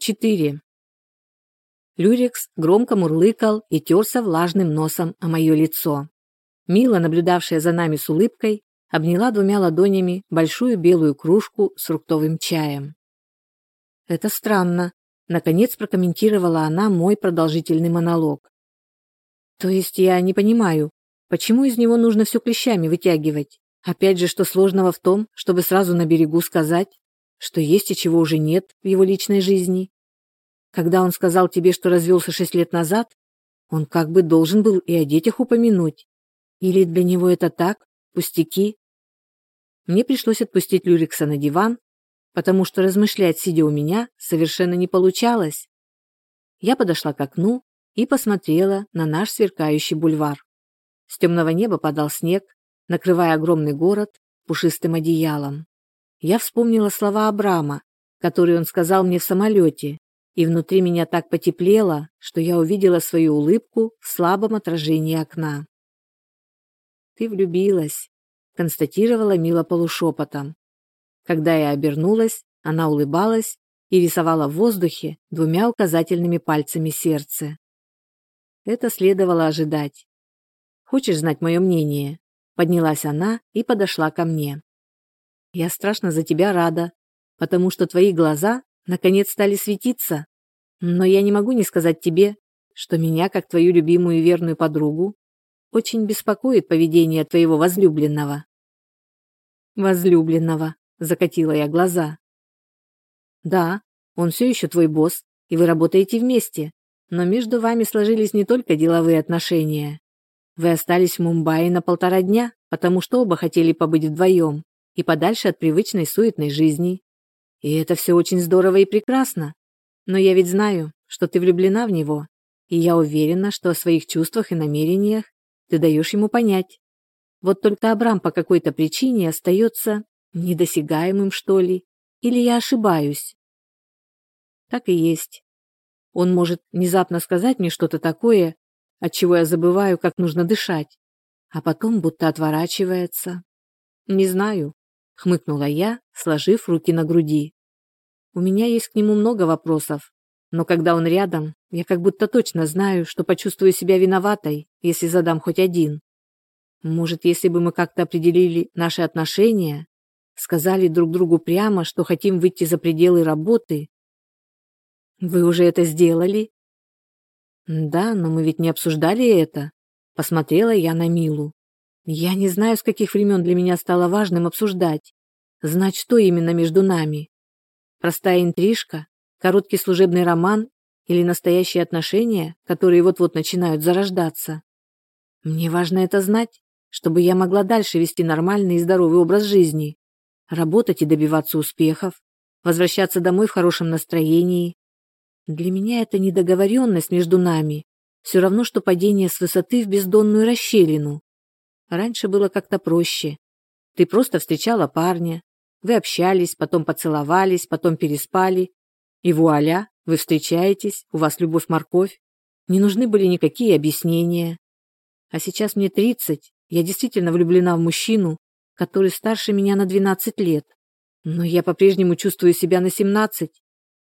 4. Люрикс громко мурлыкал и терся влажным носом о мое лицо. Мила, наблюдавшая за нами с улыбкой, обняла двумя ладонями большую белую кружку с фруктовым чаем. «Это странно», — наконец прокомментировала она мой продолжительный монолог. «То есть я не понимаю, почему из него нужно все клещами вытягивать? Опять же, что сложного в том, чтобы сразу на берегу сказать, что есть и чего уже нет в его личной жизни. Когда он сказал тебе, что развелся шесть лет назад, он как бы должен был и о детях упомянуть. Или для него это так, пустяки? Мне пришлось отпустить Люрикса на диван, потому что размышлять, сидя у меня, совершенно не получалось. Я подошла к окну и посмотрела на наш сверкающий бульвар. С темного неба падал снег, накрывая огромный город пушистым одеялом я вспомнила слова Абрама, которые он сказал мне в самолете, и внутри меня так потеплело, что я увидела свою улыбку в слабом отражении окна. «Ты влюбилась», — констатировала Мила полушепотом. Когда я обернулась, она улыбалась и рисовала в воздухе двумя указательными пальцами сердце. Это следовало ожидать. «Хочешь знать мое мнение?» Поднялась она и подошла ко мне. Я страшно за тебя рада, потому что твои глаза наконец стали светиться. Но я не могу не сказать тебе, что меня, как твою любимую и верную подругу, очень беспокоит поведение твоего возлюбленного. Возлюбленного, закатила я глаза. Да, он все еще твой босс, и вы работаете вместе, но между вами сложились не только деловые отношения. Вы остались в Мумбаи на полтора дня, потому что оба хотели побыть вдвоем и подальше от привычной суетной жизни. И это все очень здорово и прекрасно. Но я ведь знаю, что ты влюблена в него, и я уверена, что о своих чувствах и намерениях ты даешь ему понять. Вот только Абрам по какой-то причине остается недосягаемым, что ли, или я ошибаюсь? Так и есть. Он может внезапно сказать мне что-то такое, от чего я забываю, как нужно дышать, а потом будто отворачивается. Не знаю, хмыкнула я, сложив руки на груди. У меня есть к нему много вопросов, но когда он рядом, я как будто точно знаю, что почувствую себя виноватой, если задам хоть один. Может, если бы мы как-то определили наши отношения, сказали друг другу прямо, что хотим выйти за пределы работы. Вы уже это сделали? Да, но мы ведь не обсуждали это. Посмотрела я на Милу. Я не знаю, с каких времен для меня стало важным обсуждать, знать, что именно между нами. Простая интрижка, короткий служебный роман или настоящие отношения, которые вот-вот начинают зарождаться. Мне важно это знать, чтобы я могла дальше вести нормальный и здоровый образ жизни, работать и добиваться успехов, возвращаться домой в хорошем настроении. Для меня это недоговоренность между нами, все равно, что падение с высоты в бездонную расщелину. Раньше было как-то проще. Ты просто встречала парня, вы общались, потом поцеловались, потом переспали, и вуаля, вы встречаетесь, у вас любовь-морковь. Не нужны были никакие объяснения. А сейчас мне 30, я действительно влюблена в мужчину, который старше меня на 12 лет. Но я по-прежнему чувствую себя на 17,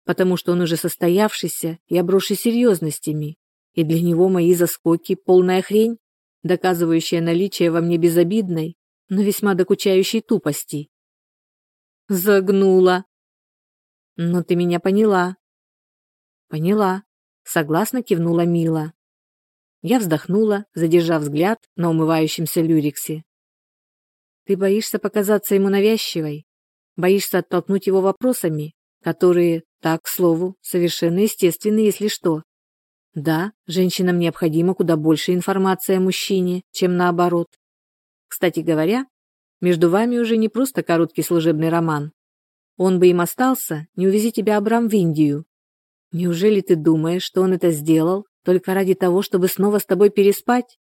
потому что он уже состоявшийся и обросший серьезностями, и для него мои заскоки – полная хрень доказывающее наличие во мне безобидной, но весьма докучающей тупости. Загнула. Но ты меня поняла. Поняла. Согласно кивнула Мила. Я вздохнула, задержав взгляд на умывающемся люриксе. Ты боишься показаться ему навязчивой? Боишься оттолкнуть его вопросами, которые, так, к слову, совершенно естественны, если что. Да, женщинам необходимо куда больше информации о мужчине, чем наоборот. Кстати говоря, между вами уже не просто короткий служебный роман. Он бы им остался, не увези тебя Абрам в Индию. Неужели ты думаешь, что он это сделал только ради того, чтобы снова с тобой переспать?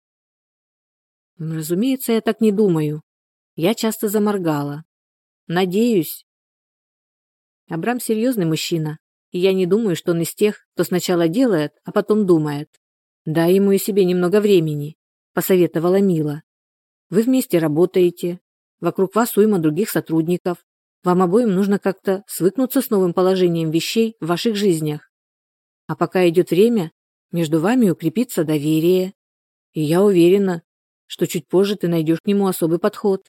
Разумеется, я так не думаю. Я часто заморгала. Надеюсь. Абрам серьезный мужчина, и я не думаю, что он из тех, кто сначала делает, а потом думает. Дай ему и себе немного времени, посоветовала Мила. Вы вместе работаете, вокруг вас уйма других сотрудников. Вам обоим нужно как-то свыкнуться с новым положением вещей в ваших жизнях. А пока идет время, между вами укрепится доверие. И я уверена, что чуть позже ты найдешь к нему особый подход.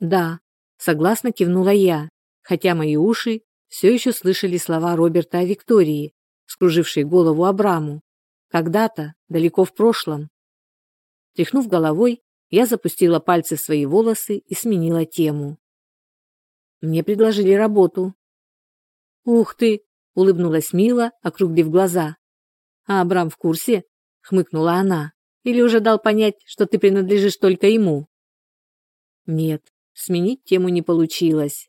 Да, согласно кивнула я, хотя мои уши все еще слышали слова Роберта о Виктории, скружившей голову Абраму. Когда-то, далеко в прошлом. Тряхнув головой, я запустила пальцы в свои волосы и сменила тему. Мне предложили работу. «Ух ты!» — улыбнулась Мила, округлив глаза. «А Абрам в курсе?» — хмыкнула она. «Или уже дал понять, что ты принадлежишь только ему?» Нет, сменить тему не получилось.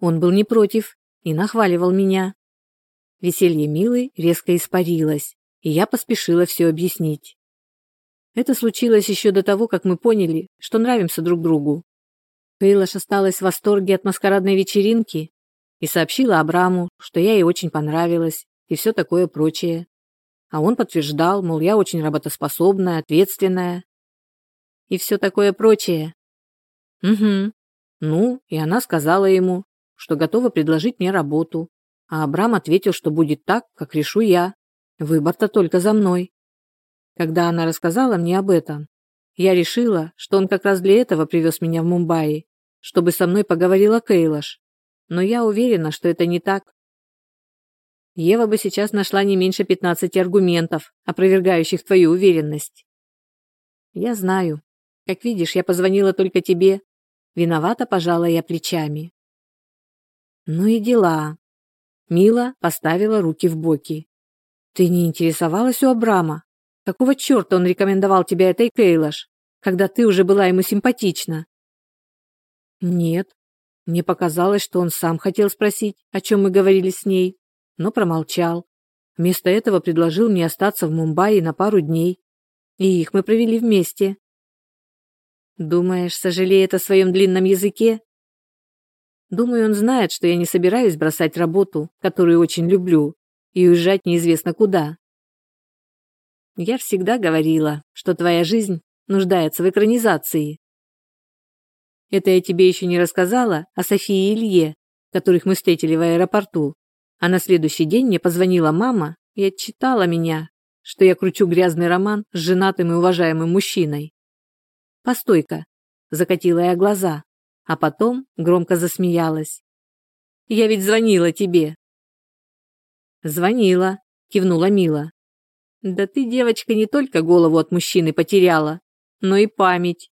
Он был не против и нахваливал меня. Веселье Милы резко испарилось, и я поспешила все объяснить. Это случилось еще до того, как мы поняли, что нравимся друг другу. Кейлаш осталась в восторге от маскарадной вечеринки и сообщила Абраму, что я ей очень понравилась и все такое прочее. А он подтверждал, мол, я очень работоспособная, ответственная. И все такое прочее. Угу. Ну, и она сказала ему, что готова предложить мне работу. А Абрам ответил, что будет так, как решу я. Выбор-то только за мной. Когда она рассказала мне об этом, я решила, что он как раз для этого привез меня в Мумбаи, чтобы со мной поговорила Кейлаш. Но я уверена, что это не так. Ева бы сейчас нашла не меньше 15 аргументов, опровергающих твою уверенность. Я знаю. Как видишь, я позвонила только тебе. Виновата, пожала я плечами. Ну и дела. Мила поставила руки в боки. Ты не интересовалась у Абрама? Какого черта он рекомендовал тебя этой Кейлаш, когда ты уже была ему симпатична? Нет. Мне показалось, что он сам хотел спросить, о чем мы говорили с ней, но промолчал. Вместо этого предложил мне остаться в Мумбаи на пару дней. И их мы провели вместе. Думаешь, сожалеет о своем длинном языке? Думаю, он знает, что я не собираюсь бросать работу, которую очень люблю, и уезжать неизвестно куда. Я всегда говорила, что твоя жизнь нуждается в экранизации. Это я тебе еще не рассказала о Софии и Илье, которых мы встретили в аэропорту. А на следующий день мне позвонила мама и отчитала меня, что я кручу грязный роман с женатым и уважаемым мужчиной. Постой-ка, закатила я глаза, а потом громко засмеялась. Я ведь звонила тебе. Звонила, кивнула Мила. Да ты, девочка, не только голову от мужчины потеряла, но и память.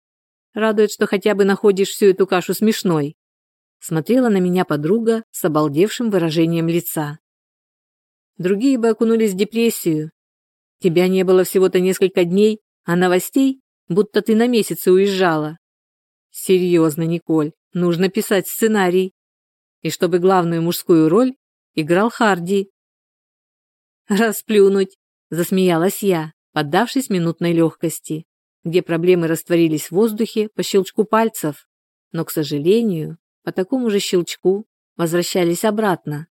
Радует, что хотя бы находишь всю эту кашу смешной. Смотрела на меня подруга с обалдевшим выражением лица. Другие бы окунулись в депрессию. Тебя не было всего-то несколько дней, а новостей, будто ты на месяцы уезжала. Серьезно, Николь, нужно писать сценарий. И чтобы главную мужскую роль играл Харди. Расплюнуть, Засмеялась я, поддавшись минутной легкости, где проблемы растворились в воздухе по щелчку пальцев, но, к сожалению, по такому же щелчку возвращались обратно.